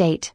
state.